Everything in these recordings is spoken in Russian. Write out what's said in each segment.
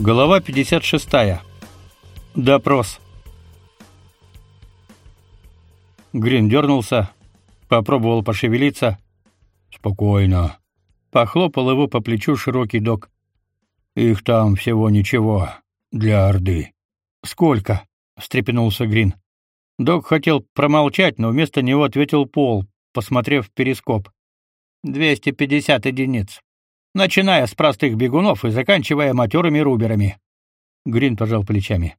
Глава 56. Допрос. Грин дернулся, попробовал пошевелиться. Спокойно. Похлопал его по плечу широкий док. Их там всего ничего для Орды. Сколько? встрепенулся Грин. Док хотел промолчать, но вместо него ответил Пол, посмотрев в перископ. «Двести пятьдесят единиц начиная с простых бегунов и заканчивая матерыми руберами. Грин пожал плечами.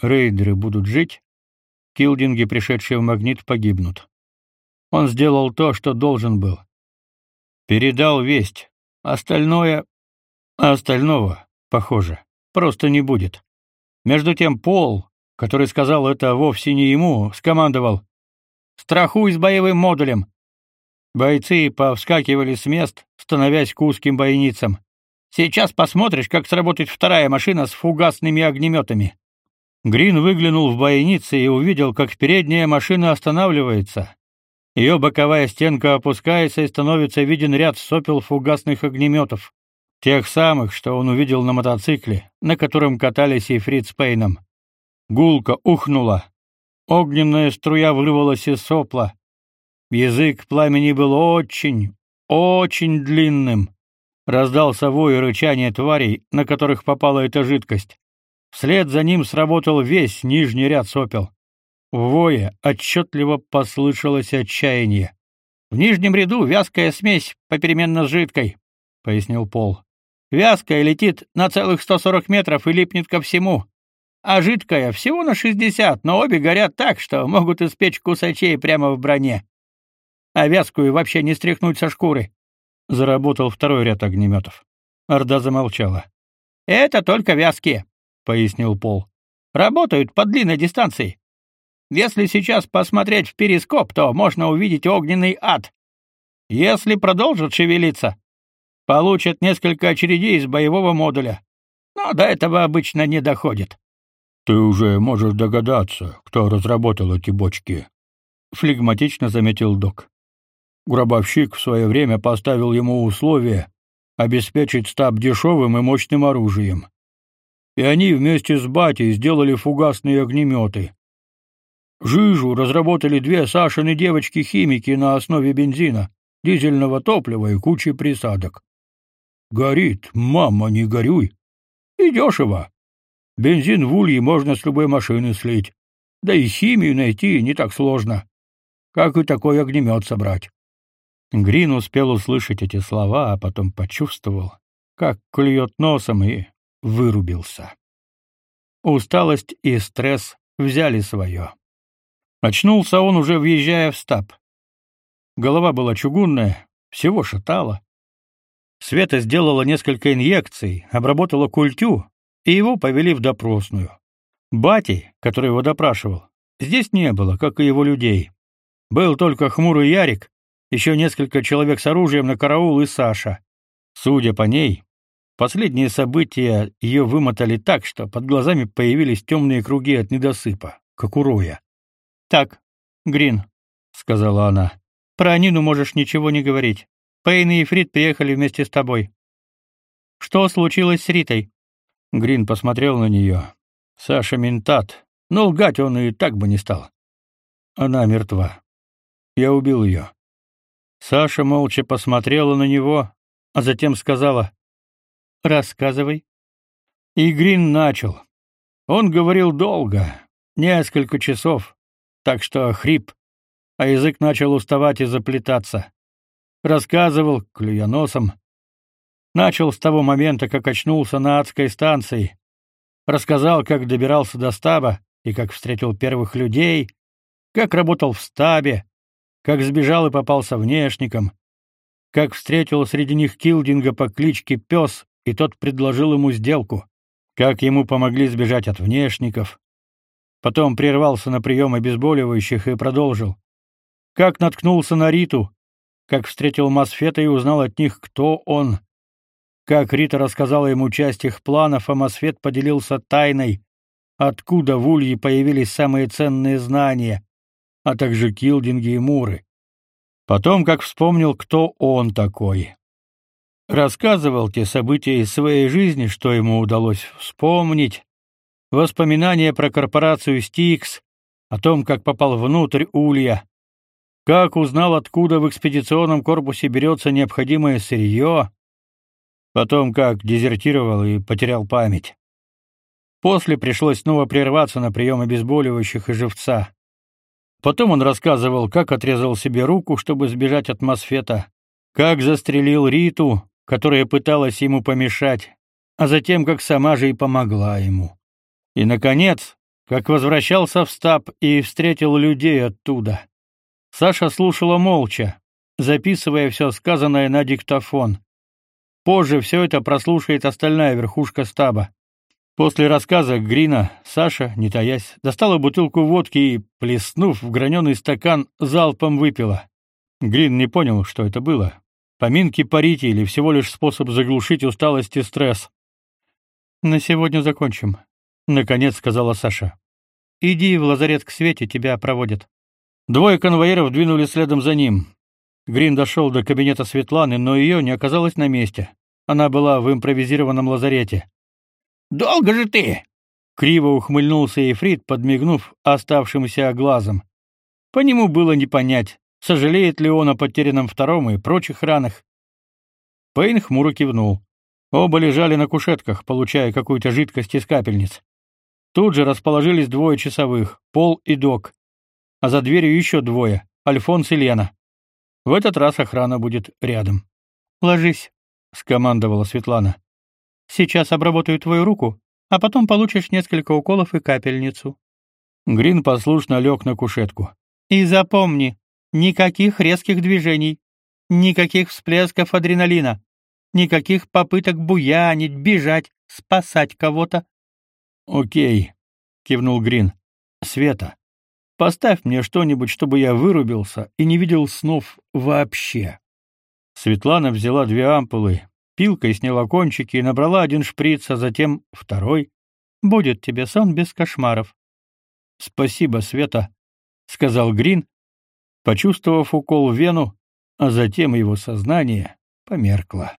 Рейдеры будут жить, килдинги, пришедшие в магнит, погибнут. Он сделал то, что должен был. Передал весть. Остальное... Остального, похоже, просто не будет. Между тем Пол, который сказал это вовсе не ему, скомандовал «Страхуй с боевым модулем! Бойцы повскакивали с мест, становясь к узким бойницам. Сейчас посмотришь, как сработает вторая машина с фугасными огнеметами. Грин выглянул в бойницы и увидел, как передняя машина останавливается. Ее боковая стенка опускается и становится виден ряд сопел фугасных огнеметов. Тех самых, что он увидел на мотоцикле, на котором катались и Фриц Пейном. Гулко ухнула. Огненная струя вырвалась из сопла. Язык пламени был очень, очень длинным. Раздался вой и рычание тварей, на которых попала эта жидкость. Вслед за ним сработал весь нижний ряд сопел. В вое отчетливо послышалось отчаяние. В нижнем ряду вязкая смесь попеременно с жидкой, пояснил Пол. Вязкая летит на целых 140 метров и липнет ко всему, а жидкая всего на 60, но обе горят так, что могут испечь кусачей прямо в броне а вязкую вообще не стряхнуть со шкуры. Заработал второй ряд огнеметов. Орда замолчала. Это только вязкие, пояснил Пол. Работают по длинной дистанции. Если сейчас посмотреть в перископ, то можно увидеть огненный ад. Если продолжат шевелиться, получат несколько очередей из боевого модуля. Но до этого обычно не доходит. Ты уже можешь догадаться, кто разработал эти бочки, флегматично заметил Док. Гробовщик в свое время поставил ему условие обеспечить стаб дешевым и мощным оружием. И они вместе с батей сделали фугасные огнеметы. Жижу разработали две Сашины девочки-химики на основе бензина, дизельного топлива и кучи присадок. Горит, мама, не горюй. И дешево. Бензин в улье можно с любой машины слить. Да и химию найти не так сложно. Как и такой огнемет собрать. Грин успел услышать эти слова, а потом почувствовал, как клюет носом и вырубился. Усталость и стресс взяли свое. Очнулся он уже въезжая в стаб. Голова была чугунная, всего шатало. Света сделала несколько инъекций, обработала культю, и его повели в допросную. Бати, который его допрашивал, здесь не было, как и его людей. Был только хмурый Ярик, еще несколько человек с оружием на караул и Саша. Судя по ней, последние события ее вымотали так, что под глазами появились темные круги от недосыпа, как у Роя. «Так, Грин», — сказала она, — «про Нину можешь ничего не говорить. Пейн и Фрид приехали вместе с тобой. Что случилось с Ритой?» Грин посмотрел на нее. Саша ментат, но лгать он и так бы не стал. Она мертва. Я убил ее. Саша молча посмотрела на него, а затем сказала: "Рассказывай". И Грин начал. Он говорил долго, несколько часов, так что хрип, а язык начал уставать и заплетаться. Рассказывал, клюя носом. Начал с того момента, как очнулся на адской станции. Рассказал, как добирался до стаба и как встретил первых людей, как работал в стабе, как сбежал и попался внешникам, как встретил среди них Килдинга по кличке Пес, и тот предложил ему сделку, как ему помогли сбежать от внешников. Потом прервался на прием обезболивающих и продолжил. Как наткнулся на Риту, как встретил Мосфета и узнал от них, кто он. Как Рита рассказала ему часть их планов, а Мосфет поделился тайной, откуда в Улье появились самые ценные знания, а также килдинги и муры. Потом, как вспомнил, кто он такой. рассказывал те события из своей жизни, что ему удалось вспомнить, воспоминания про корпорацию Стикс, о том, как попал внутрь улья, как узнал, откуда в экспедиционном корпусе берется необходимое сырье, потом как дезертировал и потерял память. После пришлось снова прерваться на прием обезболивающих и живца. Потом он рассказывал, как отрезал себе руку, чтобы сбежать от Мосфета, как застрелил Риту, которая пыталась ему помешать, а затем как сама же и помогла ему. И наконец, как возвращался в стаб и встретил людей оттуда. Саша слушала молча, записывая все сказанное на диктофон. Позже все это прослушает остальная верхушка стаба. После рассказа Грина Саша, не таясь, достала бутылку водки и, плеснув в граненый стакан, залпом выпила. Грин не понял, что это было. Поминки парити или всего лишь способ заглушить усталость и стресс. «На сегодня закончим», — наконец сказала Саша. «Иди в лазарет к Свете, тебя проводят». Двое конвоиров двинулись следом за ним. Грин дошел до кабинета Светланы, но ее не оказалось на месте. Она была в импровизированном лазарете. Долго же ты? Криво ухмыльнулся Ефрит, подмигнув оставшимся глазом. По нему было не понять, сожалеет ли он о потерянном втором и прочих ранах. Пейн хмуро кивнул. Оба лежали на кушетках, получая какую-то жидкость из капельниц. Тут же расположились двое часовых, Пол и Док. А за дверью еще двое, Альфонс и Лена. В этот раз охрана будет рядом. «Ложись», — скомандовала Светлана. Сейчас обработаю твою руку, а потом получишь несколько уколов и капельницу. Грин послушно лег на кушетку. И запомни, никаких резких движений, никаких всплесков адреналина, никаких попыток буянить, бежать, спасать кого-то. О'кей, кивнул Грин. Света, поставь мне что-нибудь, чтобы я вырубился и не видел снов вообще. Светлана взяла две ампулы, Пилкой сняла кончики и набрала один шприц, а затем второй. Будет тебе сон без кошмаров. Спасибо, Света, сказал Грин, почувствовав укол в вену, а затем его сознание померкло.